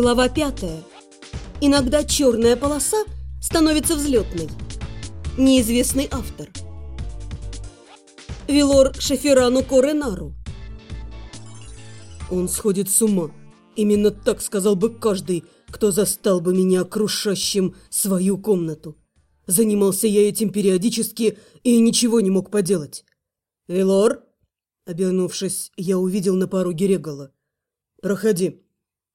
Глава пятая. Иногда черная полоса становится взлетной. Неизвестный автор. Вилор Шеферану Коренару. Он сходит с ума. Именно так сказал бы каждый, кто застал бы меня крушащим свою комнату. Занимался я этим периодически и ничего не мог поделать. «Вилор?» Обернувшись, я увидел на пороге Регала. «Проходи».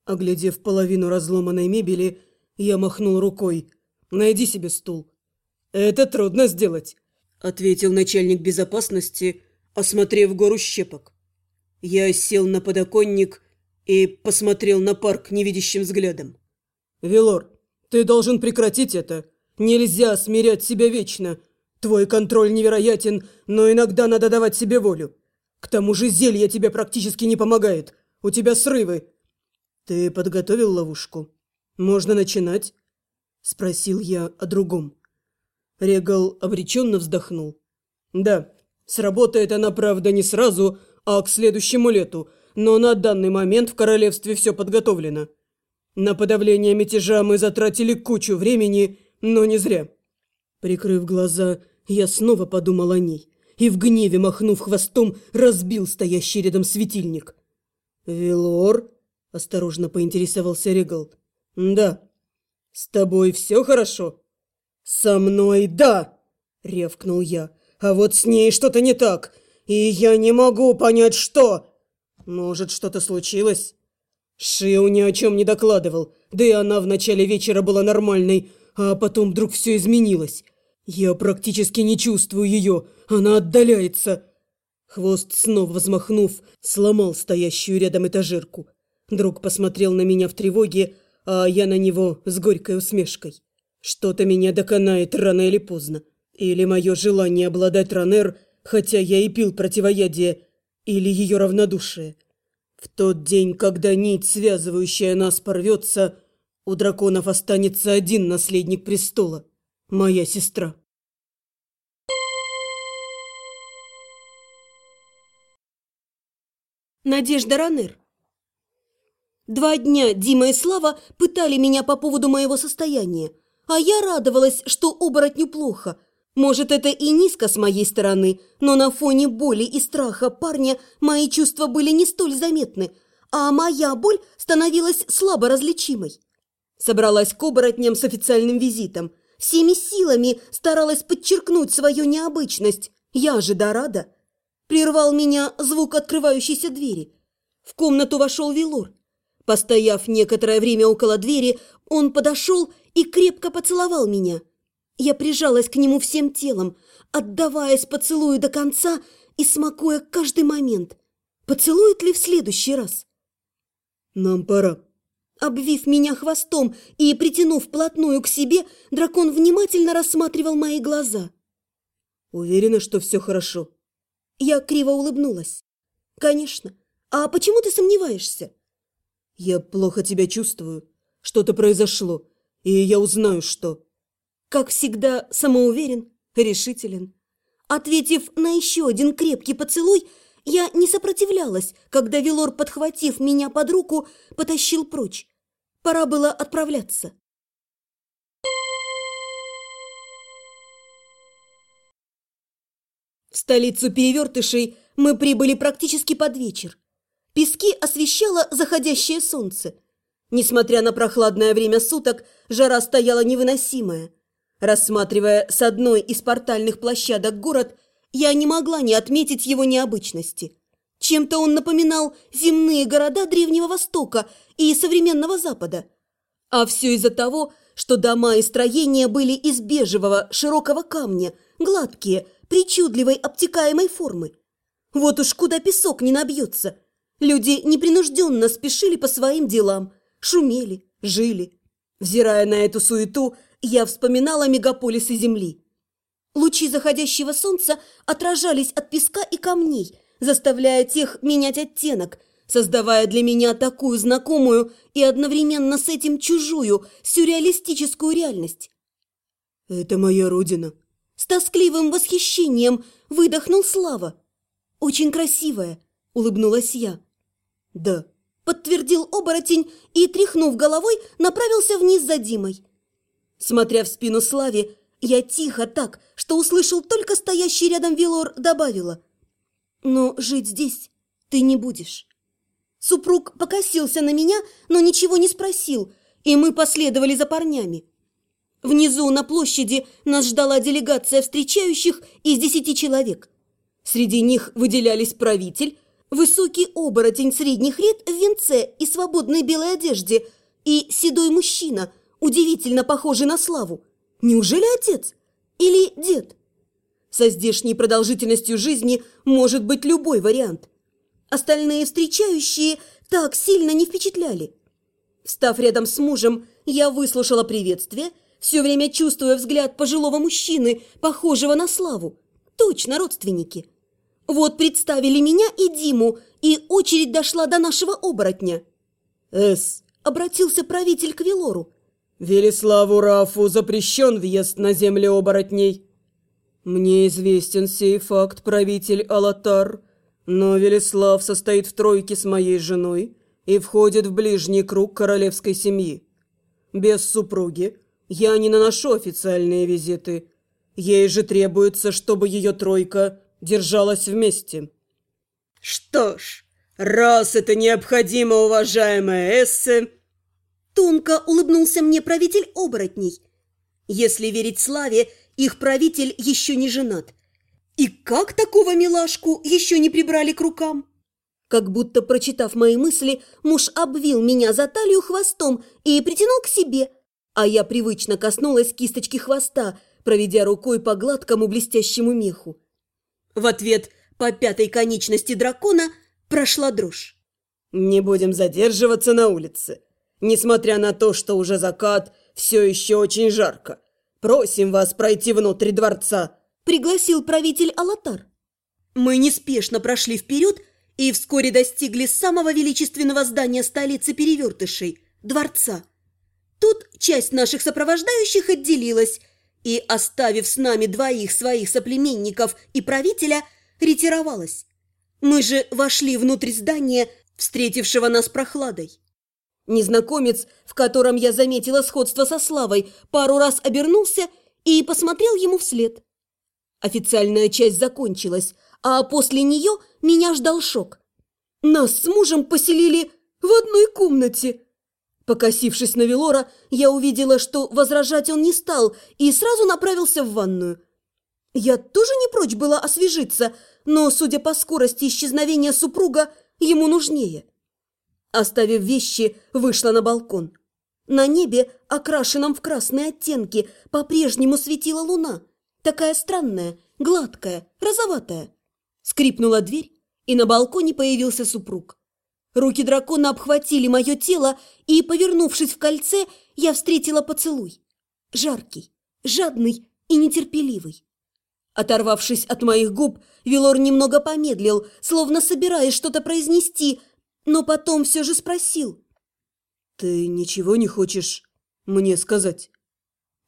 Оглядев половину разломанной мебели, я махнул рукой. «Найди себе стул». «Это трудно сделать», — ответил начальник безопасности, осмотрев гору щепок. Я сел на подоконник и посмотрел на парк невидящим взглядом. «Велор, ты должен прекратить это. Нельзя смирять себя вечно. Твой контроль невероятен, но иногда надо давать себе волю. К тому же зелье тебе практически не помогает. У тебя срывы. Ты подготовил ловушку? Можно начинать?» Спросил я о другом. Регал обреченно вздохнул. «Да, сработает она, правда, не сразу, а к следующему лету, но на данный момент в королевстве все подготовлено. На подавление мятежа мы затратили кучу времени, но не зря». Прикрыв глаза, я снова подумал о ней и в гневе, махнув хвостом, разбил стоящий рядом светильник. «Велор?» – осторожно поинтересовался Регал. «Да». «С тобой все хорошо?» «Со мной да!» – ревкнул я. «А вот с ней что-то не так, и я не могу понять, что...» «Может, что-то случилось?» Шиу ни о чем не докладывал, да и она в начале вечера была нормальной, а потом вдруг все изменилось. Я практически не чувствую ее, она отдаляется. Хвост, снова взмахнув, сломал стоящую рядом этажерку. Друг посмотрел на меня в тревоге, а я на него с горькой усмешкой. Что-то меня доконает рано или поздно. Или мое желание обладать Ранер, хотя я и пил противоядие, или ее равнодушие. В тот день, когда нить, связывающая нас, порвется, у драконов останется один наследник престола – моя сестра. Надежда Ранер. Два дня Дима и Слава пытали меня по поводу моего состояния, а я радовалась, что оборотню плохо. Может, это и низко с моей стороны, но на фоне боли и страха парня мои чувства были не столь заметны, а моя боль становилась слабо различимой. Собралась к оборотням с официальным визитом. Всеми силами старалась подчеркнуть свою необычность. Я же рада. Прервал меня звук открывающейся двери. В комнату вошел Вилор. Постояв некоторое время около двери, он подошел и крепко поцеловал меня. Я прижалась к нему всем телом, отдаваясь поцелую до конца и смакуя каждый момент. Поцелует ли в следующий раз? «Нам пора», Обвив меня хвостом и притянув вплотную к себе, дракон внимательно рассматривал мои глаза. «Уверена, что все хорошо?» Я криво улыбнулась. «Конечно. А почему ты сомневаешься?» «Я плохо тебя чувствую. Что-то произошло, и я узнаю, что...» Как всегда, самоуверен, решителен. Ответив на еще один крепкий поцелуй, я не сопротивлялась, когда Велор, подхватив меня под руку, потащил прочь. Пора было отправляться. В столицу перевертышей мы прибыли практически под вечер. Пески освещало заходящее солнце. Несмотря на прохладное время суток, жара стояла невыносимая. Рассматривая с одной из портальных площадок город, я не могла не отметить его необычности. Чем-то он напоминал земные города Древнего Востока и современного Запада. А все из-за того, что дома и строения были из бежевого широкого камня, гладкие, причудливой обтекаемой формы. Вот уж куда песок не набьется. Люди непринужденно спешили по своим делам, шумели, жили. Взирая на эту суету, я вспоминала мегаполисы Земли. Лучи заходящего солнца отражались от песка и камней, заставляя тех менять оттенок, создавая для меня такую знакомую и одновременно с этим чужую, сюрреалистическую реальность. «Это моя родина», – с тоскливым восхищением выдохнул Слава. «Очень красивая», – улыбнулась я. «Да, подтвердил оборотень и, тряхнув головой, направился вниз за Димой. Смотря в спину Славе, я тихо так, что услышал только стоящий рядом Вилор, добавила. «Но жить здесь ты не будешь». Супруг покосился на меня, но ничего не спросил, и мы последовали за парнями. Внизу на площади нас ждала делегация встречающих из десяти человек. Среди них выделялись правитель, высокий оборотень средних лет в венце и свободной белой одежде и седой мужчина, удивительно похожий на Славу. Неужели отец? Или дед? Со здешней продолжительностью жизни может быть любой вариант. Остальные встречающие так сильно не впечатляли. Став рядом с мужем, я выслушала приветствие – все время чувствуя взгляд пожилого мужчины, похожего на Славу. Точно родственники. Вот представили меня и Диму, и очередь дошла до нашего оборотня. «Эс», — обратился правитель к Велору. «Велиславу Рафу запрещен въезд на земли оборотней». «Мне известен сей факт, правитель Алатар, но Велислав состоит в тройке с моей женой и входит в ближний круг королевской семьи. Без супруги я не наношу официальные визиты. Ей же требуется, чтобы ее тройка держалась вместе. Что ж, раз это необходимо, уважаемая Эссе... Тонко улыбнулся мне правитель оборотней. Если верить Славе, их правитель еще не женат. И как такого милашку еще не прибрали к рукам? Как будто, прочитав мои мысли, муж обвил меня за талию хвостом и притянул к себе – а я привычно коснулась кисточки хвоста, проведя рукой по гладкому блестящему меху. В ответ по пятой конечности дракона прошла дрожь. «Не будем задерживаться на улице. Несмотря на то, что уже закат, все еще очень жарко. Просим вас пройти внутрь дворца», – пригласил правитель Алатар. Мы неспешно прошли вперед и вскоре достигли самого величественного здания столицы перевертышей – дворца – Тут часть наших сопровождающих отделилась и, оставив с нами двоих своих соплеменников и правителя, ретировалась. Мы же вошли внутрь здания, встретившего нас прохладой. Незнакомец, в котором я заметила сходство со Славой, пару раз обернулся и посмотрел ему вслед. Официальная часть закончилась, а после нее меня ждал шок. Нас с мужем поселили в одной комнате – Покосившись на Велора, я увидела, что возражать он не стал и сразу направился в ванную. Я тоже не прочь была освежиться, но, судя по скорости исчезновения супруга, ему нужнее. Оставив вещи, вышла на балкон. На небе, окрашенном в красные оттенки, по-прежнему светила луна. Такая странная, гладкая, розоватая. Скрипнула дверь, и на балконе появился супруг. Руки дракона обхватили мое тело, и, повернувшись в кольце, я встретила поцелуй. Жаркий, жадный и нетерпеливый. Оторвавшись от моих губ, Вилор немного помедлил, словно собираясь что-то произнести, но потом все же спросил. «Ты ничего не хочешь мне сказать?»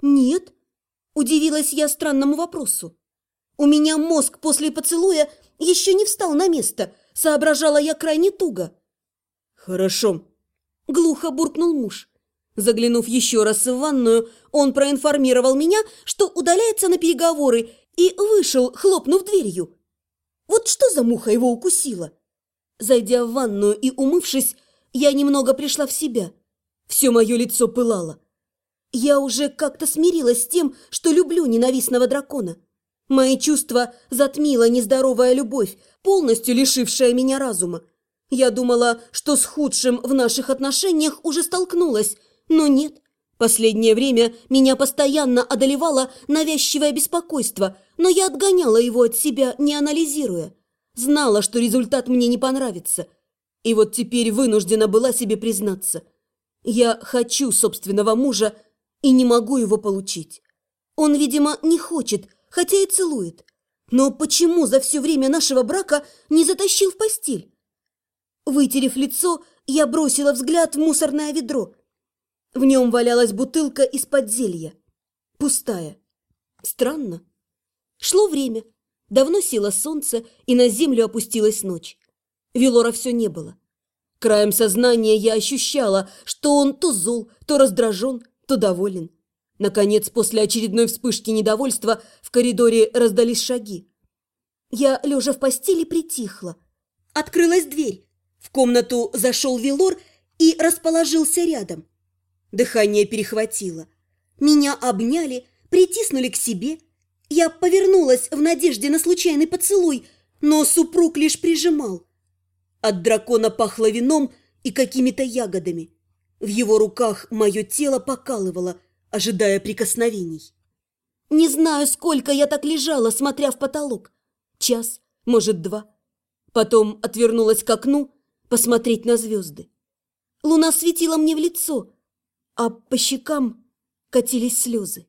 «Нет», – удивилась я странному вопросу. «У меня мозг после поцелуя еще не встал на место», – соображала я крайне туго. «Хорошо», – глухо буркнул муж. Заглянув еще раз в ванную, он проинформировал меня, что удаляется на переговоры, и вышел, хлопнув дверью. Вот что за муха его укусила? Зайдя в ванную и умывшись, я немного пришла в себя. Все мое лицо пылало. Я уже как-то смирилась с тем, что люблю ненавистного дракона. Мои чувства затмила нездоровая любовь, полностью лишившая меня разума. Я думала, что с худшим в наших отношениях уже столкнулась, но нет. Последнее время меня постоянно одолевало навязчивое беспокойство, но я отгоняла его от себя, не анализируя. Знала, что результат мне не понравится. И вот теперь вынуждена была себе признаться. Я хочу собственного мужа и не могу его получить. Он, видимо, не хочет, хотя и целует. Но почему за все время нашего брака не затащил в постель? Вытерев лицо, я бросила взгляд в мусорное ведро. В нем валялась бутылка из-под зелья. Пустая. Странно. Шло время. Давно село солнце, и на землю опустилась ночь. Велора все не было. Краем сознания я ощущала, что он то зол, то раздражен, то доволен. Наконец, после очередной вспышки недовольства в коридоре раздались шаги. Я, лежа в постели, притихла. Открылась дверь. В комнату зашел Вилор и расположился рядом. Дыхание перехватило. Меня обняли, притиснули к себе. Я повернулась в надежде на случайный поцелуй, но супруг лишь прижимал. От дракона пахло вином и какими-то ягодами. В его руках мое тело покалывало, ожидая прикосновений. Не знаю, сколько я так лежала, смотря в потолок. Час, может, два. Потом отвернулась к окну посмотреть на звезды. Луна светила мне в лицо, а по щекам катились слезы.